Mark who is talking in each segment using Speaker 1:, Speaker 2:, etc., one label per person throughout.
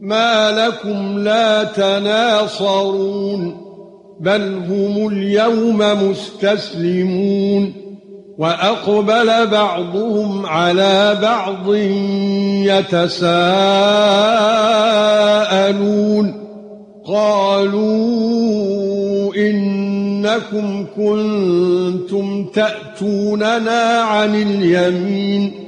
Speaker 1: ما لكم لا تناصرون بل هم اليوم مستسلمون. وأقبل بعضهم على بعض يتساءلون. قالوا إنكم كنتم تأتوننا عن اليمين.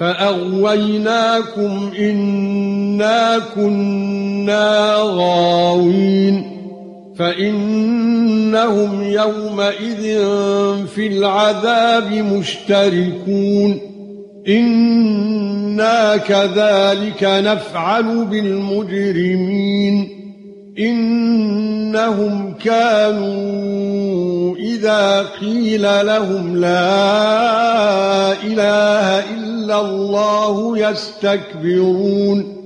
Speaker 1: فأغويناكم إنا كنا غاوين فإنهم يومئذ في العذاب مشتركون إنا كذلك نفعل بالمجرمين إنهم كانوا إذا قيل لهم لا إله إلا الله يستكبرون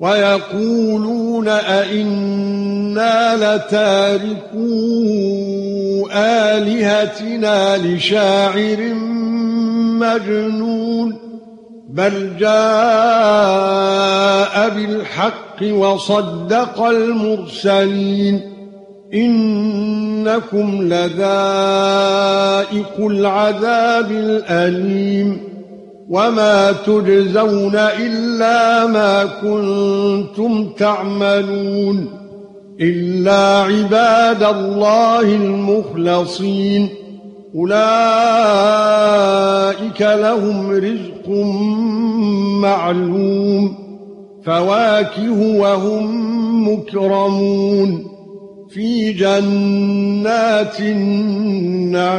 Speaker 1: ويقولون أئنا لتاركو آلهتنا لشاعر مجنون بل جاء بالحق وصدق المرسلين إنكم لذائق العذاب الأليم وما تجزون الا ما كنتم تعملون الا عباد الله المخلصين اولئك لهم رزق معلوم فواكه وهم مكرمون في جنات النعيم